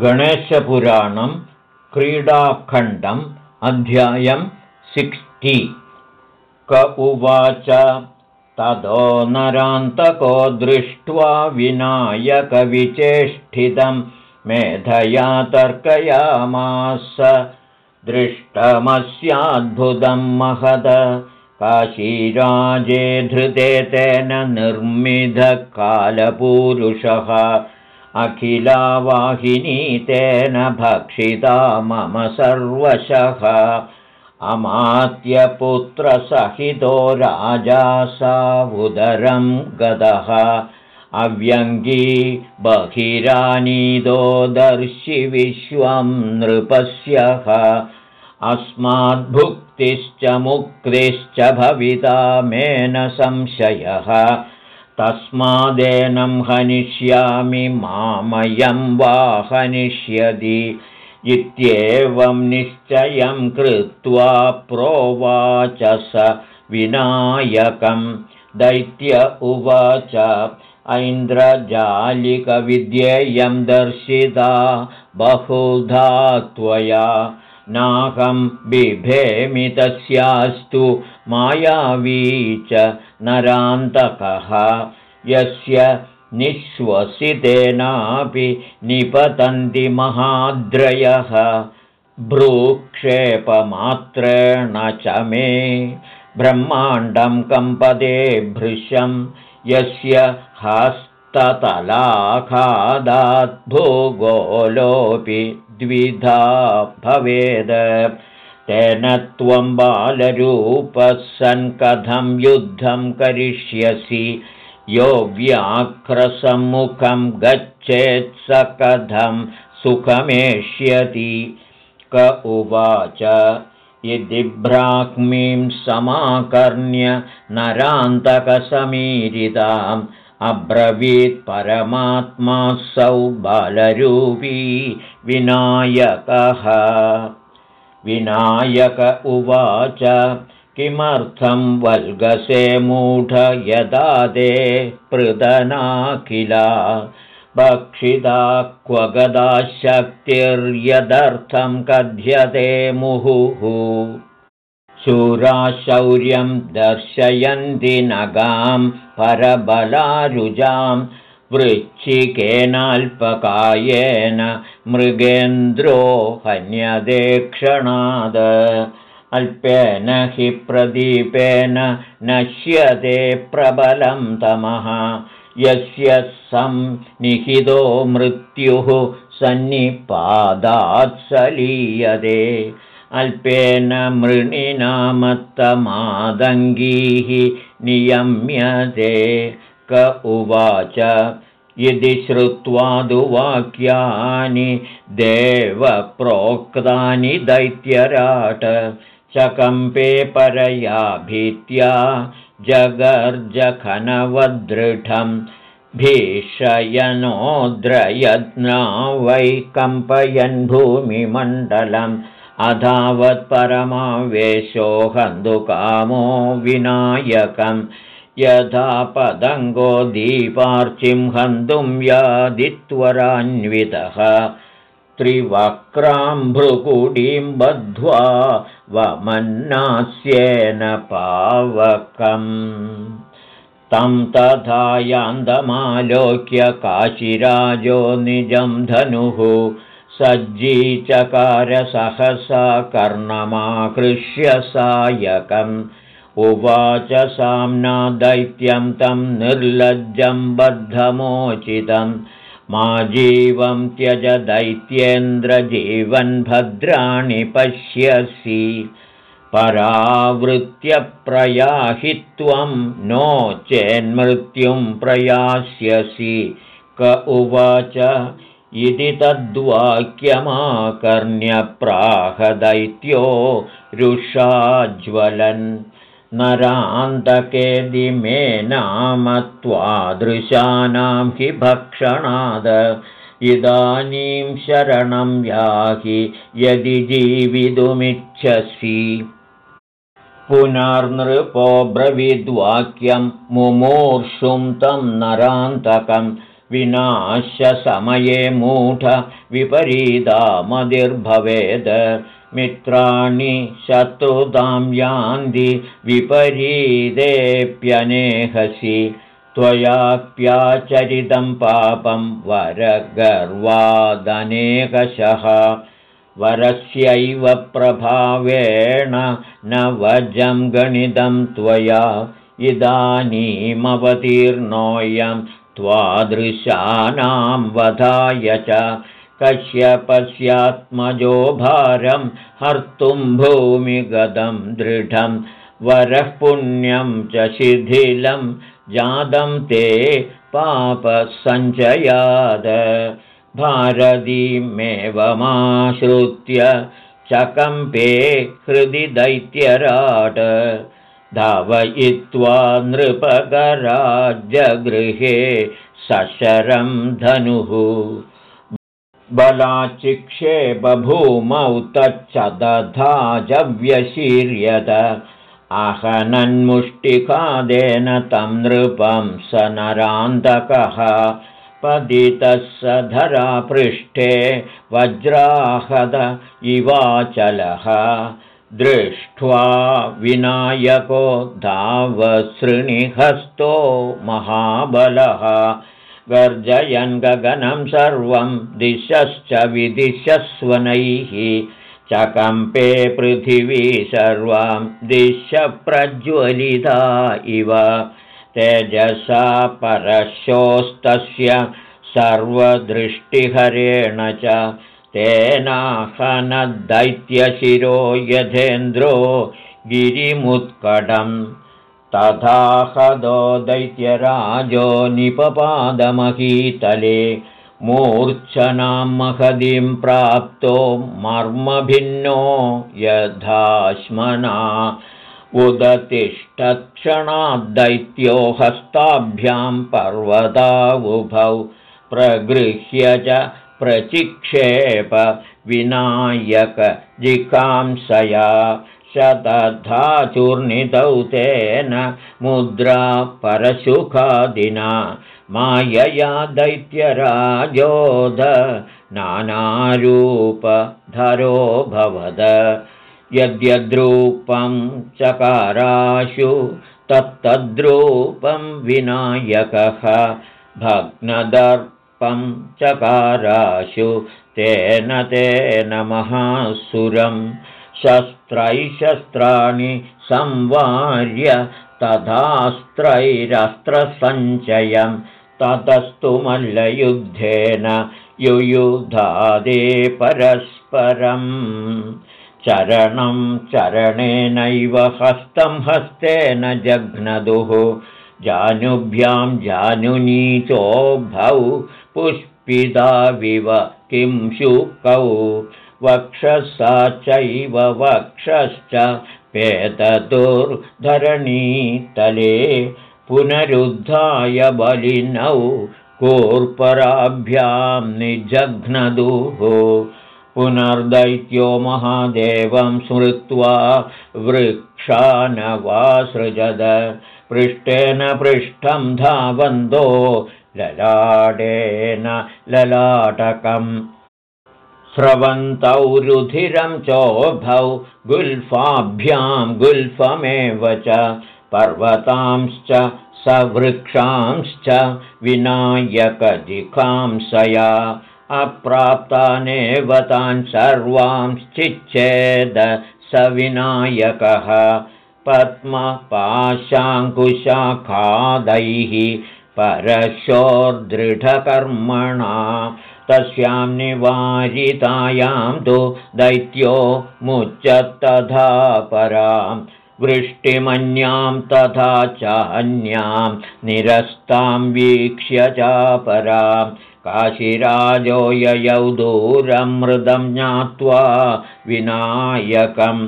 गणेशपुराणं क्रीडाखण्डम् अध्यायं सिक्स्टि। क उवाच ततो नरान्तको दृष्ट्वा विनायकविचेष्टितं मेधया तर्कयामास। दृष्टमस्याद्भुतं महद। काशीराजे धृते तेन निर्मिधकालपूरुषः अखिलावाहिनी तेन भक्षिता मम सर्वशः। अमात्यपुत्रसहितो राजा सावुदरं गदः। अव्यङ्गी बहिरानीदो दर्शि विश्वं नृपस्यः। अस्माद्भुक्तिश्च मुक्तिश्च भविता मेन संशयः तस्मादेनं हनिष्यामि मामयं वा हनिष्यति इत्येवं निश्चयं कृत्वा प्रोवाच स विनायकं। दैत्य उवाच ऐन्द्रजालिकविद्येयं दर्शिता बहुधा त्वया। नाहं बिभेमि तस्यास्तु मायावी च नरान्तकः। यस्य निःश्वसितेनापि निपतन्ति महाद्रयः। भ्रूक्षेपमात्रेण च मे ब्रह्माण्डं कम्पदे भृशं। यस्य हस्ततलाखादाद्भूगोलोऽपि द्विधा भवेद तेन त्वं बालरूपः सन् कथं युद्धं करिष्यसि। यो व्याघ्रसम्मुखं गच्छेत् स कथं सुखमेष्यति। क उवाच इति ब्राह्मीं समाकर्ण्य नरान्तकसमीरिताम् अब्रवीत् परमात्मासौ बालरूपी विनायकः विनायक उवाच किमर्थं वल्गसे मूढ यदा ते पृदना किला भक्षिता क्व गदा शक्तिर्यदर्थं कथ्यते मुहुः। शूराशौर्यं दर्शयन्ति नगां परबलारुजां वृच्छिकेनाल्पकायेन मृगेन्द्रो हन्यदेक्षणाद। अल्पेन हि प्रदीपेन नश्यते प्रबलं तमः। यस्य संनिहितो मृत्युः सन्निपादात् सलीयते। अल्पेन मृणिनामत्तमादङ्गीः नियम्यते क उवाच। यदि श्रुत्वा दुवाक्यानि देवप्रोक्तानि दैत्यराट चकम्पे परया भीत्या जगर्जखनवदृढं कम्पयन् भूमिमण्डलम् अधावत्परमावेशो हन्दुकामो विनायकं यथा पदङ्गो दीपार्चिं हन्तुं यादित्वरान्वितः। त्रिवक्राम्भृकुडीं बद्ध्वा वमन्नास्येन पावकम्। तं तथा यान्दमालोक्य काशिराजो निजं धनुः सज्जीचकारसहसा कर्णमाकृष्य सायकम् उवाच साम्ना दैत्यं तं निर्लज्जं बद्धमोचितम् मा जीवं त्यज दैत्येन्द्रजीवन्भद्राणि पश्यसि। परावृत्यप्रयाहि त्वं नो चेन्मृत्युं प्रयास्यसि। क उवाच इति तद्वाक्यमाकर्ण्यप्राहदैत्यो रुषाज्वलन् नरान्तकेदि मे नाम त्वादृशानां हि भक्षणाद। इदानीं शरणं याहि यदि जीवितुमिच्छसि। पुनर्नृपो ब्रवीद्वाक्यं मुमूर्षुं तं नरान्तकं। विनाशसमये मूढ विपरीता मदिर्भवेद् मित्राणि शत्रुतां यान्ति विपरीतेऽप्यनेहसि। त्वयाप्याचरितं पापं वरगर्वादनेकशः। वरस्यैव प्रभावेण न वजं गणितं त्वया। इदानीमवतीर्णोऽयं त्वादृशानां वधाय च कश्यपस्यात्मजो भारं हर्तुं भूमिगतं दृढं वरः पुण्यं च शिथिलं जातं ते पापसञ्चयाद। भारतीमेवमाश्रुत्य चकम्पे हृदि दैत्यराट धावयित्वा नृपगराज्यगृहे सशरं धनुः बभूमौ तच्च दधाजव्यशीर्यत अहनन्मुष्टिकादेन तं नृपं स नरान्तकः पदितः स धरापृष्ठे वज्राहद इवाचलः। दृष्ट्वा विनायको धावसृणिहस्तो महाबलः गर्जयन् गगनं सर्वं दिशश्च विदिशस्वनैः। चकम्पे पृथिवी सर्वां दिशप्रज्वलिता इव। तेजसा परशोस्तस्य सर्वदृष्टिहरेण च। तेनाहनदैत्यशिरो यथेन्द्रो गिरिमुत्कडम् तथाहदो दैत्यराजो निपपादमहीतले मूर्च्छनां महदीं प्राप्तो मर्मभिन्नो यथाश्मना उदतिष्ठक्षणाद्दैत्यो हस्ताभ्यां पर्वतावुभौ प्रगृह्य च प्रचिक्षेप विनायकजिकांसया शतधा चूर्णितौ तेन मुद्रा परशुखादिना। मायया दैत्यराजोध नानारूपधरो भवद। यद्यद्रूपं चकाराशु तत्तद्रूपं विनायकः। भग्नदर्पं चकाराशु तेन तेन महासुरं शस्त्रैशस्त्राणि संवार्य तथास्त्रैरस्त्रसञ्चयं ततस्तु मल्लयुद्धेन युयुधादे परस्परम् चरणं चरणेनैव हस्तं हस्तेन जघ्नदुः। जानुभ्यां जानुनीचोभौ पुष्पिताविव किं शुकौ वक्षसा चैव वक्षश्च पेतदुर्धरणीतले पुनरुद्धाय बलिनौ कोर्पराभ्यां निजघ्नदुः। पुनर्दैत्यो महादेवं स्मृत्वा वृक्षानवासृजद पृष्ठेन पृष्ठं धावन्दो ललाटेन ललाटकम् स्रवन्तौ रुधिरं चोभौ गुल्फाभ्यां गुल्फमेव च पर्वतांश्च सवृक्षांश्च विनायकजिकांसया अप्राप्तानेव तान् सर्वांश्चिच्छेद स विनायकः पद्मपाशाङ्कुशाखादैः परशोर्दृढकर्मणा तस्यां निवारितायां तु दैत्यो मुच्चत्तथा परां। वृष्टिमन्यां तथा चान्यां निरस्तां वीक्ष्य चापराम् काशिराजो ययौ दूरं मृदं ज्ञात्वा विनायकं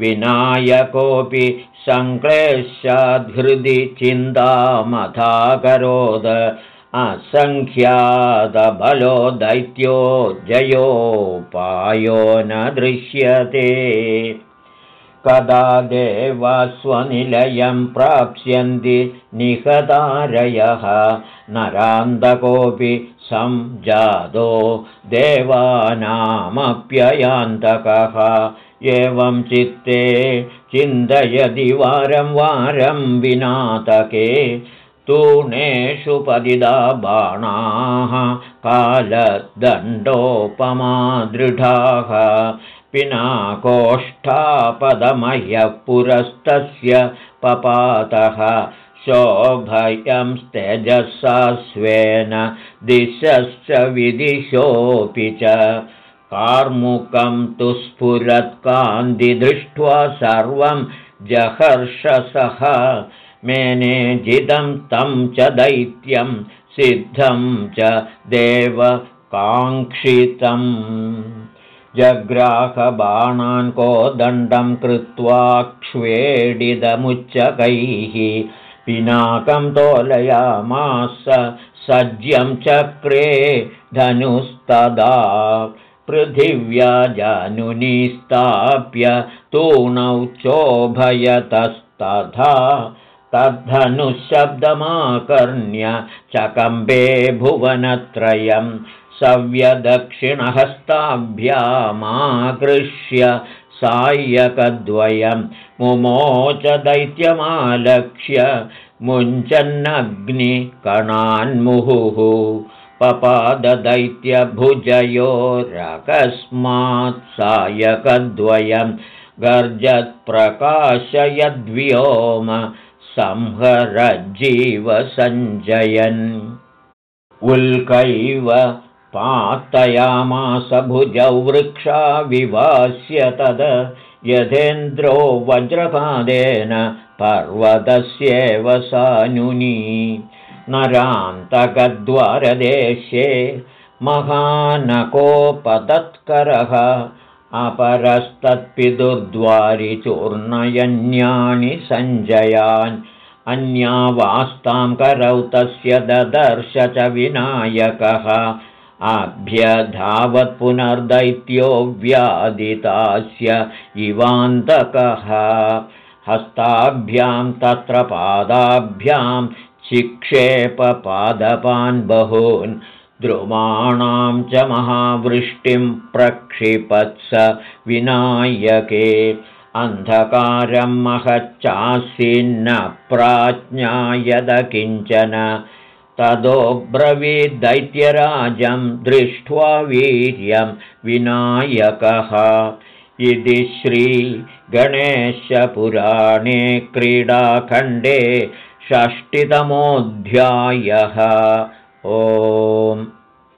विनायकोऽपि सङ्क्लेशाद्हृदि चिन्तामथाकरोद असङ्ख्यातबलो दैत्यो जयोपायो न दृश्यते। कदा देवस्वनिलयं प्राप्स्यन्ति निहतारयः नरान्तकोऽपि संजातो देवानामप्ययान्तकः। एवं चित्ते चिन्तयति वारं वारं विनातके तूणेषु पदिदा बाणाः कालदण्डोपमादृढाः। पिनाकोष्ठापदमह्यः पुरस्तस्य पपातः शोभयं तेजसा स्वेन दिशश्च विदिशोऽपि च। कार्मुकं तु स्फुरत्कान्ति दृष्ट्वा सर्वं जहर्षसः मेने जिदं तं च दैत्यं सिद्धं च देवकाङ्क्षितम्। जग्राहबाणान् कोदण्डं कृत्वा क्ष्वेडिदमुच्चकैः पिनाकं तोलयामास सज्यं चक्रे धनुस्तदा। पृथिव्या जानुनीस्थाप्य तूणौ चोभयतस्तथा तद्धनुशब्दमाकर्ण्य चकम्बे भुवनत्रयम् सव्यदक्षिणहस्ताभ्यामाकृष्य सायकद्वयं मुमोच दैत्यमालक्ष्य मुञ्चन्नग्निकणान्मुहुः पपाददैत्यभुजयोरकस्मात् सायकद्वयं गर्जत्प्रकाशयद्व्योम संहरज्जीवसञ्जयन् उल्कैव पातयामास भुजौ वृक्षा विवास्य तद। यथेन्द्रो वज्रपादेन पर्वतस्येव सानुनी नरान्तकद्वारदेशे महानकोपतत्करः। अपरस्तत्पितुर्द्वारि चूर्णयन्यानि सञ्जयान् अन्यावास्तां करौ तस्य ददर्श च विनायकः। पुनर्दैत्यो व्यादितास्य इवान्तकः। हस्ताभ्यां तत्र पादाभ्यां चिक्षेपपादपान् बहून्। द्रुमाणां च महावृष्टिं प्रक्षिपत्स विनायके अन्धकारं महच्चासीन्न प्राज्ञायद किञ्चन। तदोब्रवीद्दैत्यराजं दृष्ट्वा वीर्यं विनायकः। इति श्रीगणेशपुराणे क्रीडाखण्डे षष्टितमोऽध्यायः। ओम्